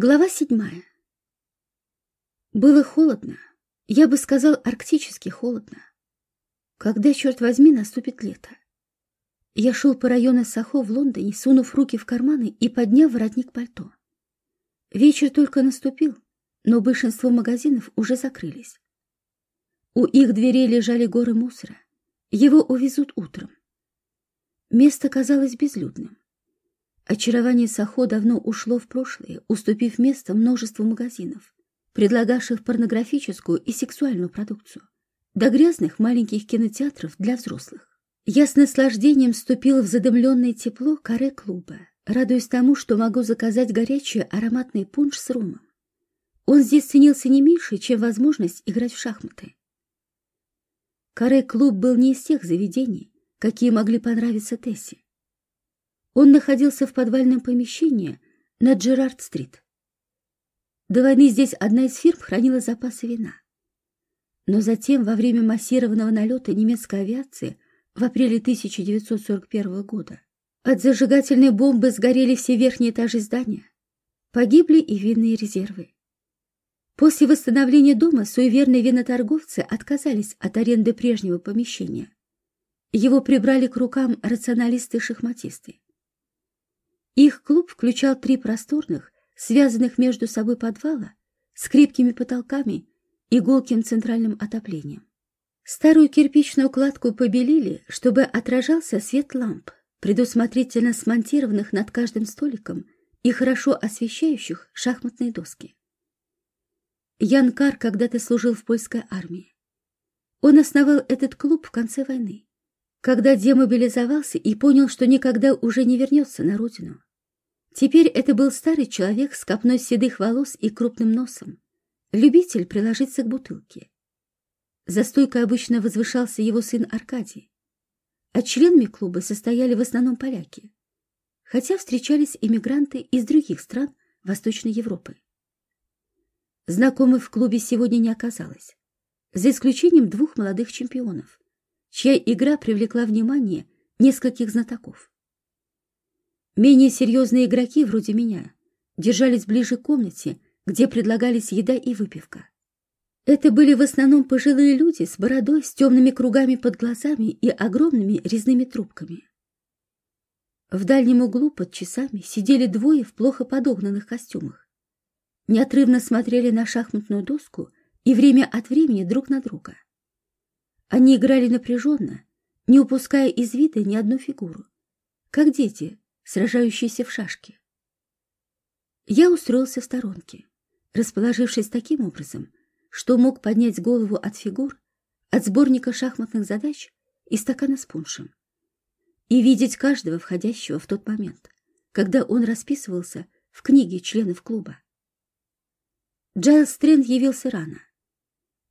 Глава седьмая. Было холодно, я бы сказал, арктически холодно. Когда, черт возьми, наступит лето? Я шел по району Сахо в Лондоне, сунув руки в карманы и подняв воротник пальто. Вечер только наступил, но большинство магазинов уже закрылись. У их дверей лежали горы мусора. Его увезут утром. Место казалось безлюдным. Очарование Сахо давно ушло в прошлое, уступив место множеству магазинов, предлагавших порнографическую и сексуальную продукцию, до грязных маленьких кинотеатров для взрослых. Я с наслаждением вступила в задымленное тепло каре клуба, радуясь тому, что могу заказать горячий ароматный пунш с румом. Он здесь ценился не меньше, чем возможность играть в шахматы. Каре клуб был не из тех заведений, какие могли понравиться Тессе. Он находился в подвальном помещении на Джерард-стрит. До войны здесь одна из фирм хранила запасы вина. Но затем, во время массированного налета немецкой авиации в апреле 1941 года, от зажигательной бомбы сгорели все верхние этажи здания. Погибли и винные резервы. После восстановления дома суеверные виноторговцы отказались от аренды прежнего помещения. Его прибрали к рукам рационалисты-шахматисты. Их клуб включал три просторных, связанных между собой подвала с крепкими потолками и гулким центральным отоплением. Старую кирпичную кладку побелили, чтобы отражался свет ламп, предусмотрительно смонтированных над каждым столиком и хорошо освещающих шахматные доски. Ян Кар когда-то служил в польской армии. Он основал этот клуб в конце войны, когда демобилизовался и понял, что никогда уже не вернется на родину. Теперь это был старый человек с копной седых волос и крупным носом, любитель приложиться к бутылке. За стойкой обычно возвышался его сын Аркадий, а членами клуба состояли в основном поляки, хотя встречались иммигранты из других стран Восточной Европы. Знакомых в клубе сегодня не оказалось, за исключением двух молодых чемпионов, чья игра привлекла внимание нескольких знатоков. Менее серьезные игроки, вроде меня, держались ближе к комнате, где предлагались еда и выпивка. Это были в основном пожилые люди с бородой, с темными кругами под глазами и огромными резными трубками. В дальнем углу под часами сидели двое в плохо подогнанных костюмах. Неотрывно смотрели на шахматную доску и время от времени друг на друга. Они играли напряженно, не упуская из вида ни одну фигуру, как дети, сражающиеся в шашки. Я устроился в сторонке, расположившись таким образом, что мог поднять голову от фигур, от сборника шахматных задач и стакана с пуншем, и видеть каждого входящего в тот момент, когда он расписывался в книге членов клуба. Джайлс Стрэнд явился рано.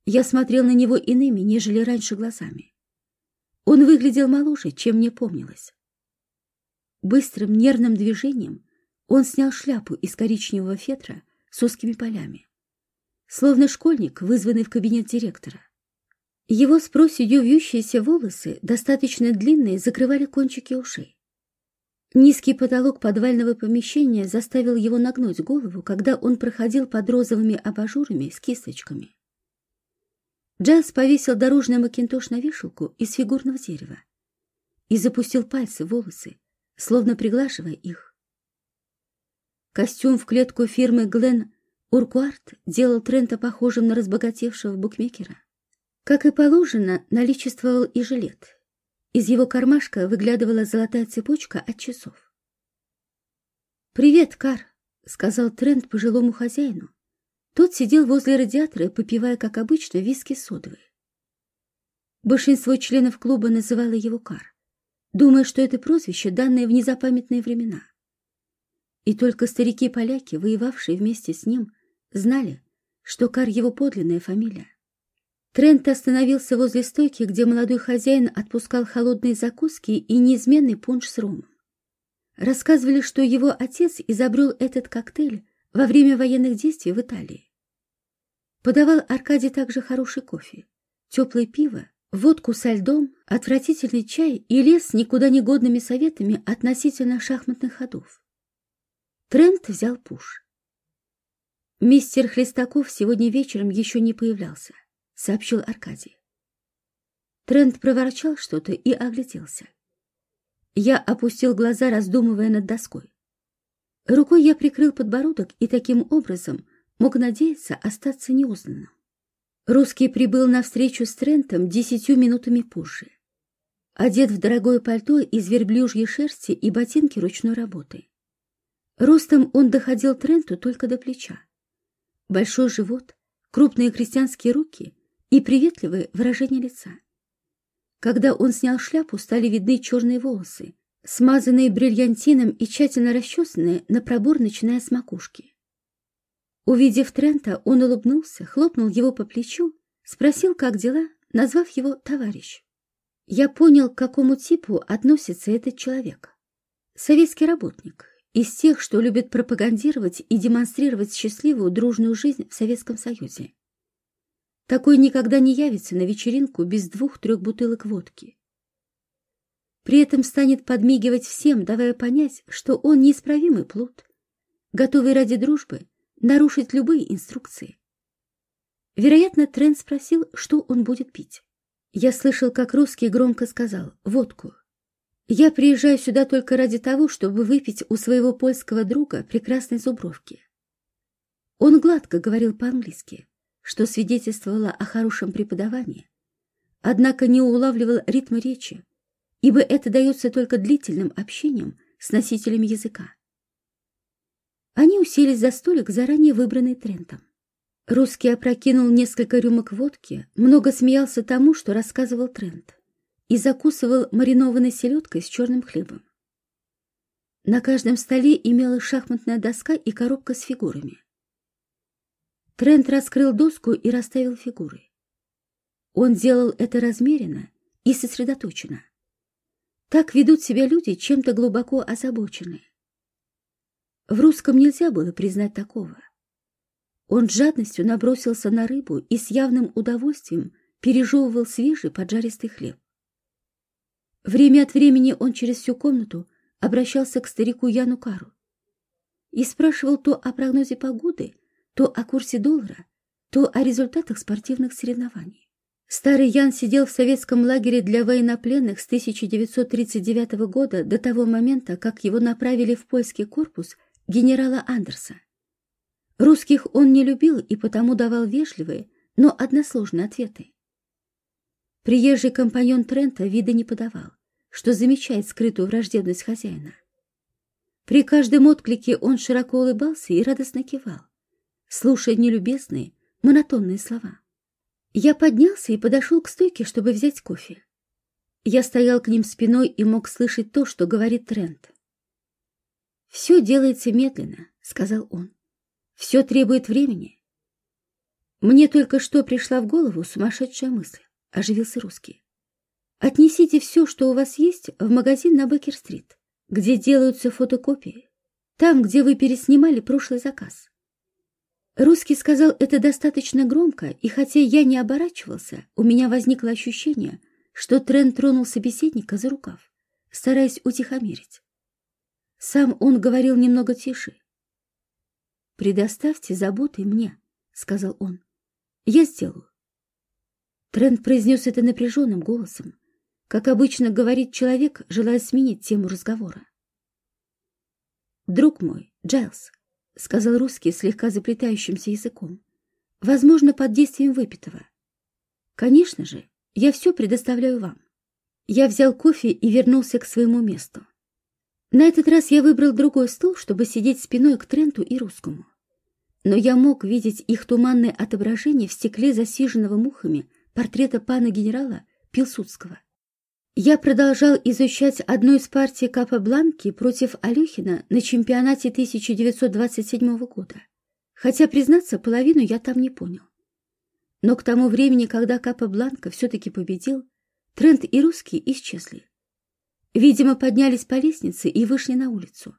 Я смотрел на него иными, нежели раньше глазами. Он выглядел моложе, чем мне помнилось. Быстрым нервным движением он снял шляпу из коричневого фетра с узкими полями, словно школьник, вызванный в кабинет директора. Его с проседью вьющиеся волосы, достаточно длинные, закрывали кончики ушей. Низкий потолок подвального помещения заставил его нагнуть голову, когда он проходил под розовыми абажурами с кисточками. Джайлз повесил дорожный макинтош на вешалку из фигурного дерева и запустил пальцы в волосы, словно приглашивая их. Костюм в клетку фирмы Глен Уркуарт делал Трента похожим на разбогатевшего букмекера. Как и положено, наличествовал и жилет. Из его кармашка выглядывала золотая цепочка от часов. «Привет, Кар», — сказал Трент пожилому хозяину. Тот сидел возле радиатора, попивая, как обычно, виски содовые. Большинство членов клуба называло его Кар думая, что это прозвище, данное в незапамятные времена. И только старики-поляки, воевавшие вместе с ним, знали, что Кар его подлинная фамилия. Трент остановился возле стойки, где молодой хозяин отпускал холодные закуски и неизменный пунш с ромом. Рассказывали, что его отец изобрел этот коктейль во время военных действий в Италии. Подавал Аркадий также хороший кофе, теплое пиво водку со льдом, отвратительный чай и лес с никуда не годными советами относительно шахматных ходов. Трент взял пуш. «Мистер Хлестаков сегодня вечером еще не появлялся», — сообщил Аркадий. Трент проворчал что-то и огляделся. Я опустил глаза, раздумывая над доской. Рукой я прикрыл подбородок и таким образом мог надеяться остаться неузнанным. Русский прибыл на встречу с Трентом десятью минутами позже. Одет в дорогое пальто из верблюжьей шерсти и ботинки ручной работы. Ростом он доходил Тренту только до плеча. Большой живот, крупные крестьянские руки и приветливое выражение лица. Когда он снял шляпу, стали видны черные волосы, смазанные бриллиантином и тщательно расчесанные на пробор, начиная с макушки. Увидев Трента, он улыбнулся, хлопнул его по плечу, спросил, как дела, назвав его товарищ. Я понял, к какому типу относится этот человек. Советский работник, из тех, что любит пропагандировать и демонстрировать счастливую дружную жизнь в Советском Союзе. Такой никогда не явится на вечеринку без двух-трех бутылок водки. При этом станет подмигивать всем, давая понять, что он неисправимый плут, готовый ради дружбы нарушить любые инструкции. Вероятно, Трент спросил, что он будет пить. Я слышал, как русский громко сказал «водку». Я приезжаю сюда только ради того, чтобы выпить у своего польского друга прекрасной зубровки. Он гладко говорил по-английски что свидетельствовало о хорошем преподавании, однако не улавливал ритма речи, ибо это дается только длительным общением с носителями языка. Они уселись за столик, заранее выбранный Трентом. Русский опрокинул несколько рюмок водки, много смеялся тому, что рассказывал Трент, и закусывал маринованной селедкой с черным хлебом. На каждом столе имелась шахматная доска и коробка с фигурами. Трент раскрыл доску и расставил фигуры. Он делал это размеренно и сосредоточенно. Так ведут себя люди, чем-то глубоко озабоченные. В русском нельзя было признать такого. Он с жадностью набросился на рыбу и с явным удовольствием пережевывал свежий поджаристый хлеб. Время от времени он через всю комнату обращался к старику Яну Кару и спрашивал то о прогнозе погоды, то о курсе доллара, то о результатах спортивных соревнований. Старый Ян сидел в советском лагере для военнопленных с 1939 года до того момента, как его направили в польский корпус генерала Андерса. Русских он не любил и потому давал вежливые, но односложные ответы. Приезжий компаньон Трента вида не подавал, что замечает скрытую враждебность хозяина. При каждом отклике он широко улыбался и радостно кивал слушая нелюбезные, монотонные слова. Я поднялся и подошел к стойке, чтобы взять кофе. Я стоял к ним спиной и мог слышать то, что говорит Трент. «Все делается медленно», — сказал он. «Все требует времени». «Мне только что пришла в голову сумасшедшая мысль», — оживился русский. «Отнесите все, что у вас есть, в магазин на Беккер-стрит, где делаются фотокопии, там, где вы переснимали прошлый заказ. Русский сказал это достаточно громко, и хотя я не оборачивался, у меня возникло ощущение, что Трент тронул собеседника за рукав, стараясь утихомирить. Сам он говорил немного тише. «Предоставьте заботы мне», — сказал он. «Я сделаю». Трент произнес это напряженным голосом, как обычно говорит человек, желая сменить тему разговора. «Друг мой, Джайлз», — сказал русский слегка заплетающимся языком. «Возможно, под действием выпитого. Конечно же, я все предоставляю вам». Я взял кофе и вернулся к своему месту. На этот раз я выбрал другой стул, чтобы сидеть спиной к Тренту и русскому. Но я мог видеть их туманное отображение в стекле засиженного мухами портрета пана-генерала Пилсудского. Я продолжал изучать одну из партий Капа-Бланки против Алюхина на чемпионате 1927 года, хотя, признаться, половину я там не понял. Но к тому времени, когда Капа-Бланка все-таки победил, Трент и русские исчезли. Видимо, поднялись по лестнице и вышли на улицу.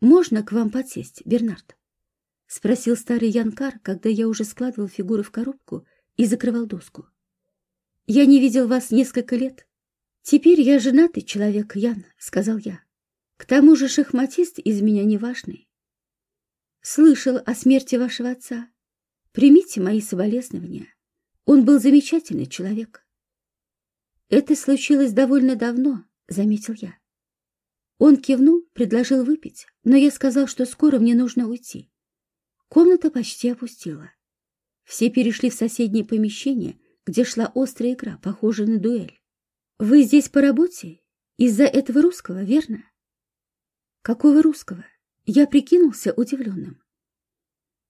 «Можно к вам подсесть, Бернард?» — спросил старый Янкар, когда я уже складывал фигуры в коробку и закрывал доску. Я не видел вас несколько лет. Теперь я женатый человек, Ян, — сказал я. К тому же шахматист из меня неважный. Слышал о смерти вашего отца. Примите мои соболезнования. Он был замечательный человек. Это случилось довольно давно, заметил я. Он кивнул, предложил выпить, но я сказал, что скоро мне нужно уйти. Комната почти опустела. Все перешли в соседнее помещение, где шла острая игра, похожая на дуэль. «Вы здесь по работе? Из-за этого русского, верно?» «Какого русского?» Я прикинулся удивленным.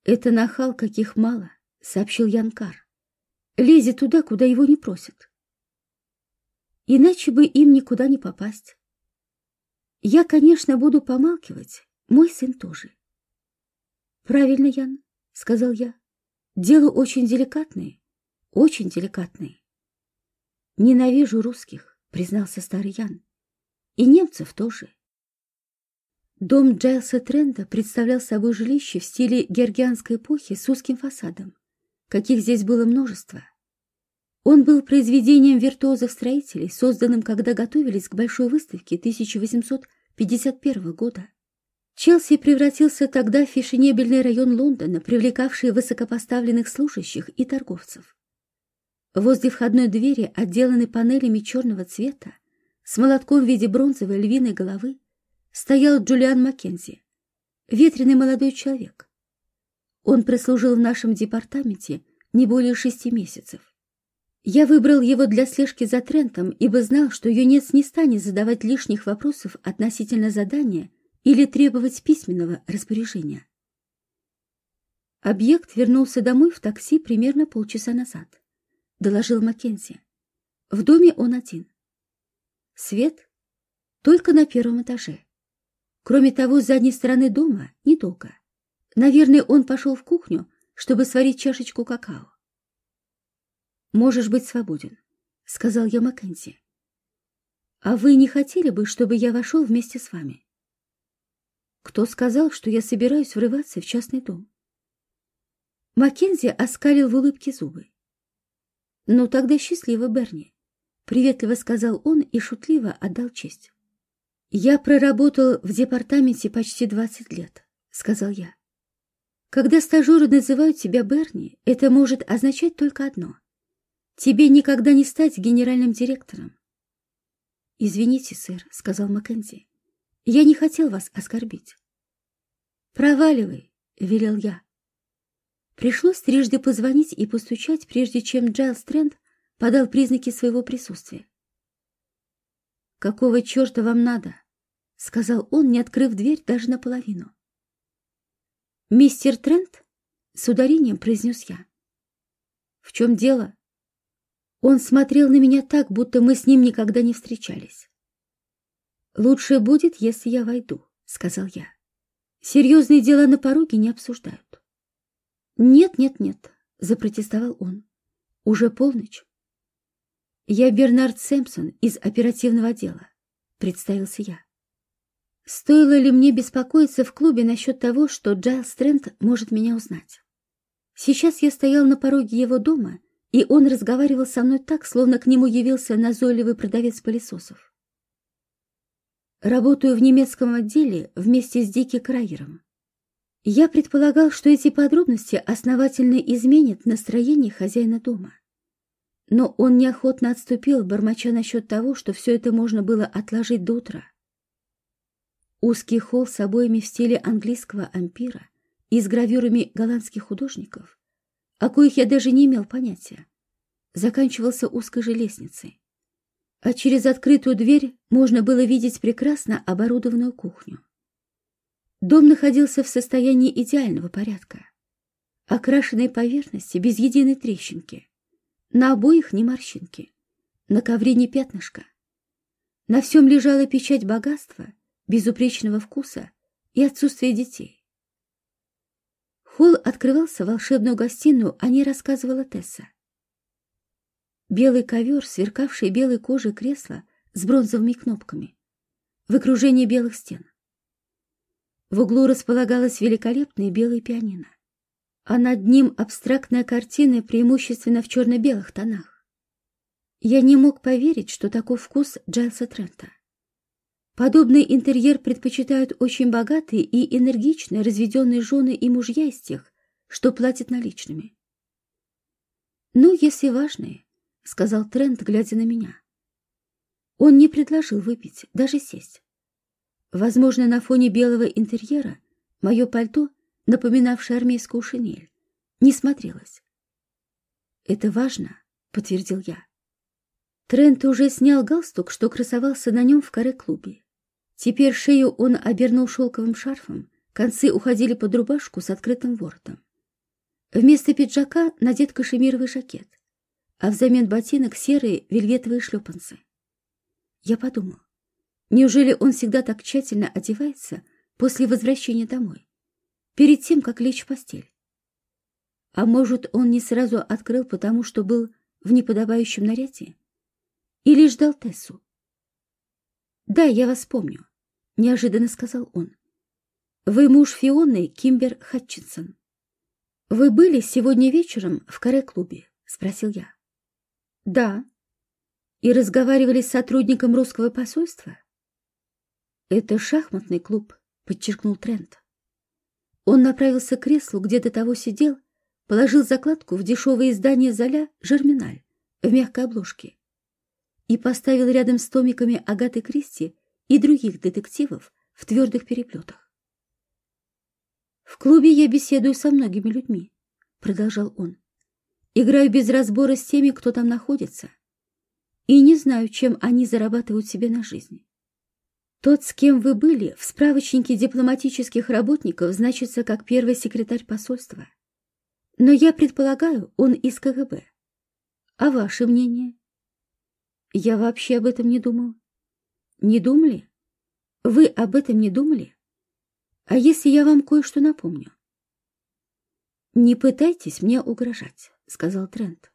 «Это нахал, каких мало», — сообщил Янкар. «Лезет туда, куда его не просят. Иначе бы им никуда не попасть. Я, конечно, буду помалкивать, мой сын тоже». «Правильно, Ян», — сказал я. «Дело очень деликатное, очень деликатное». «Ненавижу русских», — признался старый Ян. «И немцев тоже». Дом Джайлса Трента представлял собой жилище в стиле георгианской эпохи с узким фасадом, каких здесь было множество. Он был произведением виртуозов-строителей, созданным, когда готовились к большой выставке 1851 года. Челси превратился тогда в фешенебельный район Лондона, привлекавший высокопоставленных служащих и торговцев. Возле входной двери, отделанной панелями черного цвета, с молотком в виде бронзовой львиной головы, стоял Джулиан Маккензи, ветреный молодой человек. Он прослужил в нашем департаменте не более шести месяцев. Я выбрал его для слежки за Трентом, ибо знал, что юнец не станет задавать лишних вопросов относительно задания или требовать письменного распоряжения. Объект вернулся домой в такси примерно полчаса назад, доложил Маккензи. В доме он один. Свет только на первом этаже. Кроме того, с задней стороны дома недолго. Наверное, он пошел в кухню, чтобы сварить чашечку какао. «Можешь быть свободен», — сказал я Маккензи. «А вы не хотели бы, чтобы я вошел вместе с вами?» «Кто сказал, что я собираюсь врываться в частный дом?» Маккензи оскалил в улыбке зубы. «Ну, тогда счастливо, Берни», — приветливо сказал он и шутливо отдал честь. «Я проработал в департаменте почти 20 лет», — сказал я. «Когда стажеры называют тебя Берни, это может означать только одно. Тебе никогда не стать генеральным директором». «Извините, сэр», — сказал Маккензи. «Я не хотел вас оскорбить». «Проваливай», — велел я. Пришлось трижды позвонить и постучать, прежде чем Джайлс Трент подал признаки своего присутствия. «Какого черта вам надо?» — сказал он, не открыв дверь даже наполовину. «Мистер Трент?» — с ударением произнес я. «В чем дело?» Он смотрел на меня так, будто мы с ним никогда не встречались. «Лучше будет, если я войду», — сказал я. «Серьезные дела на пороге не обсуждают». «Нет, нет, нет», — запротестовал он. «Уже полночь». «Я Бернард Сэмпсон из оперативного отдела», — представился я. Стоило ли мне беспокоиться в клубе насчет того, что Джайлс Трент может меня узнать? Сейчас я стоял на пороге его дома, и он разговаривал со мной так, словно к нему явился назойливый продавец пылесосов. Работаю в немецком отделе вместе с Дики Крайером. Я предполагал, что эти подробности основательно изменят настроение хозяина дома. Но он неохотно отступил, бормоча насчет того, что все это можно было отложить до утра. Узкий холл с обоями в стиле английского ампира и с гравюрами голландских художников, о коих я даже не имел понятия, заканчивался узкой же лестницей. А через открытую дверь можно было видеть прекрасно оборудованную кухню. Дом находился в состоянии идеального порядка. Окрашенные поверхности без единой трещинки. На обоих ни морщинки. На ковре ни пятнышка. На всем лежала печать богатства — безупречного вкуса и отсутствия детей. Холл открывался в волшебную гостиную, о ней рассказывала Тесса. Белый ковер, сверкавший белой кожей кресла с бронзовыми кнопками, в окружении белых стен. В углу располагалась великолепная белая пианино, а над ним абстрактная картина преимущественно в черно-белых тонах. Я не мог поверить, что такой вкус Джайлса Трента. Подобный интерьер предпочитают очень богатые и энергично разведенные жены и мужья из тех, что платят наличными. «Ну, если важные», — сказал Трент, глядя на меня. Он не предложил выпить, даже сесть. Возможно, на фоне белого интерьера мое пальто, напоминавшее армейскую шинель, не смотрелось. «Это важно», — подтвердил я. Трент уже снял галстук, что красовался на нем в каре-клубе. Теперь шею он обернул шелковым шарфом, концы уходили под рубашку с открытым воротом. Вместо пиджака надет кашемировый жакет, а взамен ботинок серые вельветовые шлепанцы. Я подумал, неужели он всегда так тщательно одевается после возвращения домой, перед тем, как лечь в постель? А может, он не сразу открыл, потому что был в неподобающем наряде? Или ждал Тессу? «Да, я вас помню», — неожиданно сказал он. «Вы муж Фионы Кимбер Хатчинсон». «Вы были сегодня вечером в каре-клубе?» — спросил я. «Да». «И разговаривали с сотрудником русского посольства?» «Это шахматный клуб», — подчеркнул Трент. Он направился к креслу, где до того сидел, положил закладку в дешевое издание Золя «Жерминаль» в мягкой обложке и поставил рядом с томиками Агаты Кристи и других детективов в твердых переплетах. «В клубе я беседую со многими людьми», — продолжал он. «Играю без разбора с теми, кто там находится, и не знаю, чем они зарабатывают себе на жизнь. Тот, с кем вы были, в справочнике дипломатических работников значится как первый секретарь посольства. Но я предполагаю, он из КГБ. А ваше мнение?» Я вообще об этом не думал. Не думали? Вы об этом не думали? А если я вам кое-что напомню? Не пытайтесь мне угрожать, сказал Трент.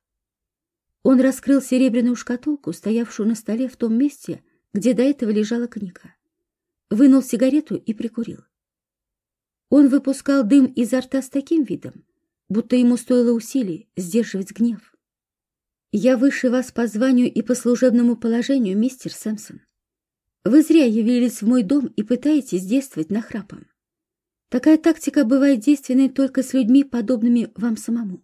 Он раскрыл серебряную шкатулку, стоявшую на столе в том месте, где до этого лежала книга. Вынул сигарету и прикурил. Он выпускал дым изо рта с таким видом, будто ему стоило усилий сдерживать гнев. «Я выше вас по званию и по служебному положению, мистер Сэмпсон. Вы зря явились в мой дом и пытаетесь действовать нахрапом. Такая тактика бывает действенной только с людьми, подобными вам самому.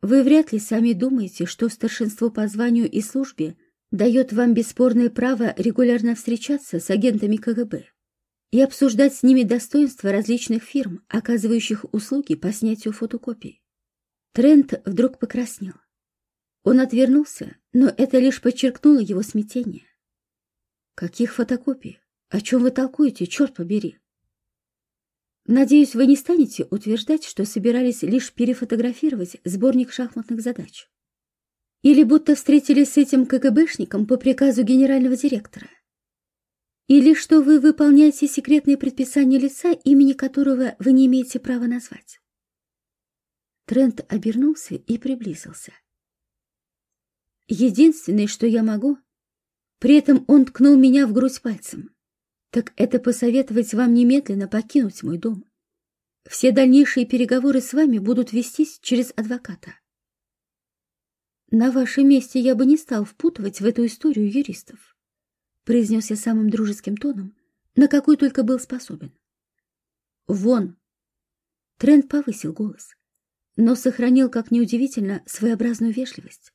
Вы вряд ли сами думаете, что старшинство по званию и службе дает вам бесспорное право регулярно встречаться с агентами КГБ и обсуждать с ними достоинства различных фирм, оказывающих услуги по снятию фотокопий. Трент вдруг покраснел. Он отвернулся, но это лишь подчеркнуло его смятение. «Каких фотокопий? О чем вы толкуете, черт побери?» «Надеюсь, вы не станете утверждать, что собирались лишь перефотографировать сборник шахматных задач. Или будто встретились с этим КГБшником по приказу генерального директора. Или что вы выполняете секретные предписания лица, имени которого вы не имеете права назвать». Трент обернулся и приблизился. Единственное, что я могу... При этом он ткнул меня в грудь пальцем. Так это посоветовать вам немедленно покинуть мой дом. Все дальнейшие переговоры с вами будут вестись через адвоката. На вашем месте я бы не стал впутывать в эту историю юристов, произнес я самым дружеским тоном, на какой только был способен. Вон! Трент повысил голос, но сохранил, как неудивительно, своеобразную вежливость.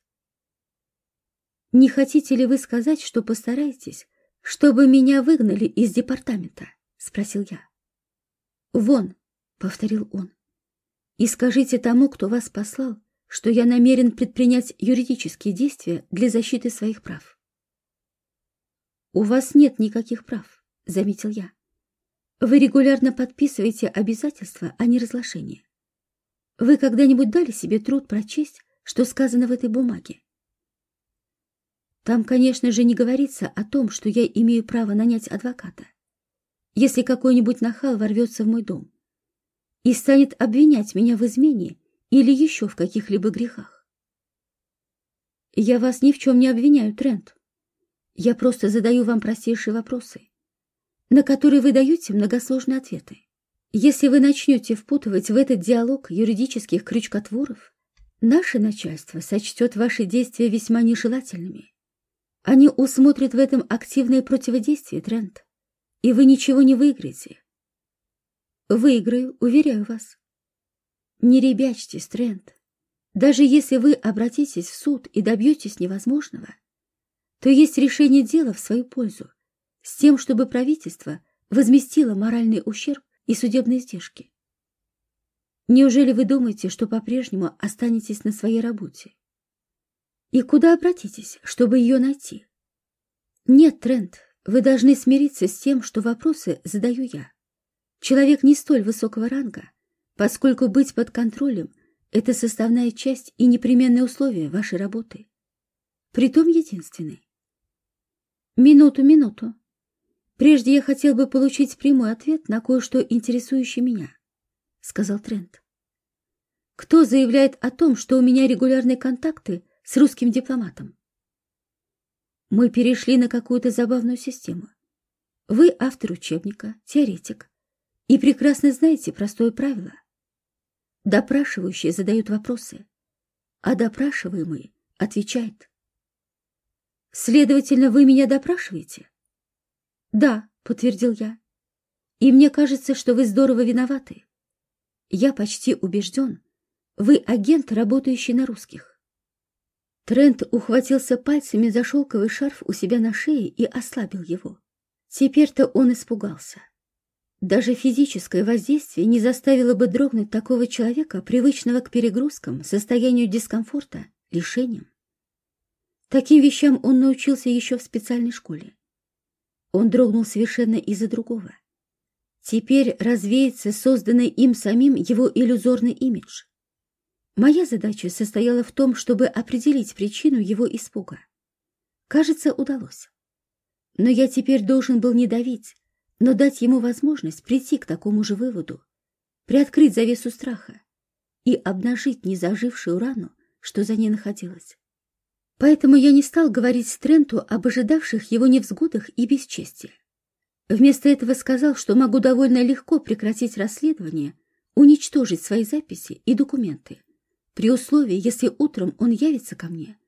Не хотите ли вы сказать, что постараетесь, чтобы меня выгнали из департамента? Спросил я. Вон, повторил он. И скажите тому, кто вас послал, что я намерен предпринять юридические действия для защиты своих прав. У вас нет никаких прав, заметил я. Вы регулярно подписываете обязательства о неразглашении. Вы когда-нибудь дали себе труд прочесть, что сказано в этой бумаге? Там, конечно же, не говорится о том, что я имею право нанять адвоката. Если какой-нибудь нахал ворвется в мой дом и станет обвинять меня в измене или еще в каких-либо грехах. Я вас ни в чем не обвиняю, Трент. Я просто задаю вам простейшие вопросы, на которые вы даете многосложные ответы. Если вы начнете впутывать в этот диалог юридических крючкотворов, наше начальство сочтет ваши действия весьма нежелательными Они усмотрят в этом активное противодействие, Трент, и вы ничего не выиграете. Выиграю, уверяю вас. Не ребячьтесь, Трент. Даже если вы обратитесь в суд и добьетесь невозможного, то есть решение дела в свою пользу, с тем, чтобы правительство возместило моральный ущерб и судебные издержки. Неужели вы думаете, что по-прежнему останетесь на своей работе? И куда обратитесь, чтобы ее найти? Нет, Трент, вы должны смириться с тем, что вопросы задаю я. Человек не столь высокого ранга, поскольку быть под контролем – это составная часть и непременное условие вашей работы. Притом единственный. Минуту, минуту. Прежде я хотел бы получить прямой ответ на кое-что интересующее меня, сказал Трент. Кто заявляет о том, что у меня регулярные контакты с русским дипломатом. Мы перешли на какую-то забавную систему. Вы автор учебника, теоретик, и прекрасно знаете простое правило. Допрашивающие задают вопросы, а допрашиваемый отвечает. Следовательно, вы меня допрашиваете? Да, подтвердил я. И мне кажется, что вы здорово виноваты. Я почти убежден, вы агент, работающий на русских. Трент ухватился пальцами за шелковый шарф у себя на шее и ослабил его. Теперь-то он испугался. Даже физическое воздействие не заставило бы дрогнуть такого человека, привычного к перегрузкам, состоянию дискомфорта, лишениям. Таким вещам он научился еще в специальной школе. Он дрогнул совершенно из-за другого. Теперь развеется созданный им самим его иллюзорный имидж. Моя задача состояла в том, чтобы определить причину его испуга. Кажется, удалось. Но я теперь должен был не давить, но дать ему возможность прийти к такому же выводу, приоткрыть завесу страха и обнажить незажившую рану, что за ней находилась. Поэтому я не стал говорить Стренту об ожидавших его невзгодах и бесчестии. Вместо этого сказал, что могу довольно легко прекратить расследование, уничтожить свои записи и документы, при условии, если утром он явится ко мне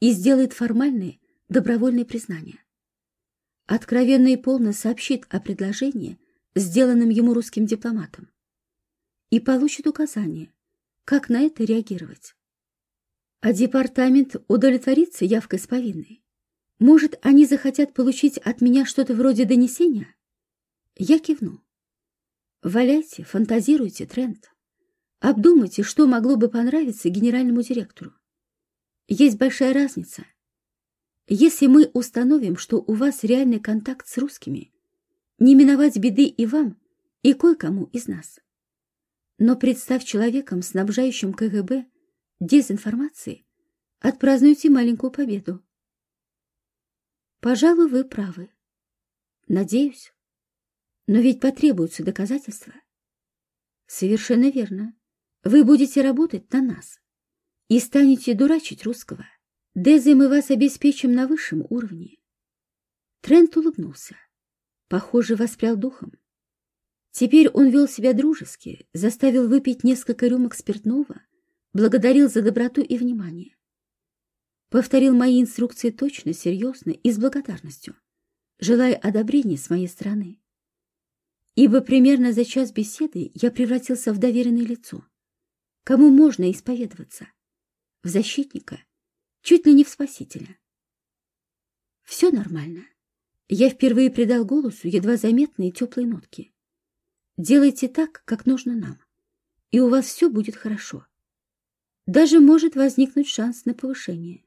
и сделает формальные добровольные признания. Откровенно и полно сообщит о предложении, сделанном ему русским дипломатом, и получит указание, как на это реагировать. А департамент удовлетворится явкой с повинной. Может, они захотят получить от меня что-то вроде донесения? Я кивну. Валяйте, фантазируйте, Трент. Обдумайте, что могло бы понравиться генеральному директору. Есть большая разница. Если мы установим, что у вас реальный контакт с русскими, не миновать беды и вам, и кое-кому из нас. Но представь человеком, снабжающим КГБ дезинформацией, отпразднуйте маленькую победу. Пожалуй, вы правы. Надеюсь. Но ведь потребуются доказательства. Совершенно верно. Вы будете работать на нас и станете дурачить русского. Дезе мы вас обеспечим на высшем уровне. Трент улыбнулся. Похоже, воспрял духом. Теперь он вел себя дружески, заставил выпить несколько рюмок спиртного, благодарил за доброту и внимание. Повторил мои инструкции точно, серьезно и с благодарностью, желая одобрения с моей стороны. Ибо примерно за час беседы я превратился в доверенное лицо — Кому можно исповедоваться? В защитника? Чуть ли не в спасителя. Все нормально. Я впервые придал голосу едва заметные теплые нотки. Делайте так, как нужно нам, и у вас все будет хорошо. Даже может возникнуть шанс на повышение.